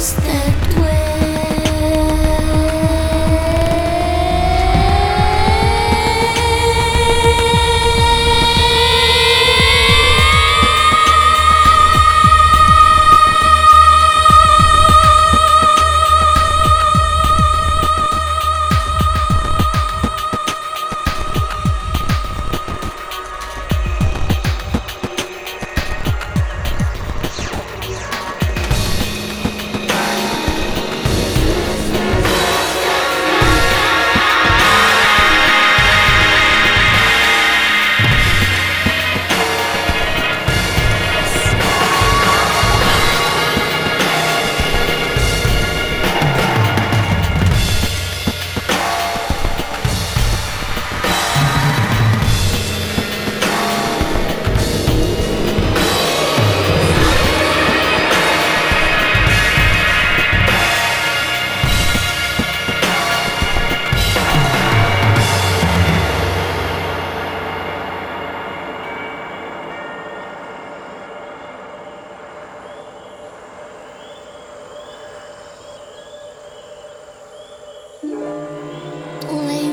Blameless sorrow. Oh,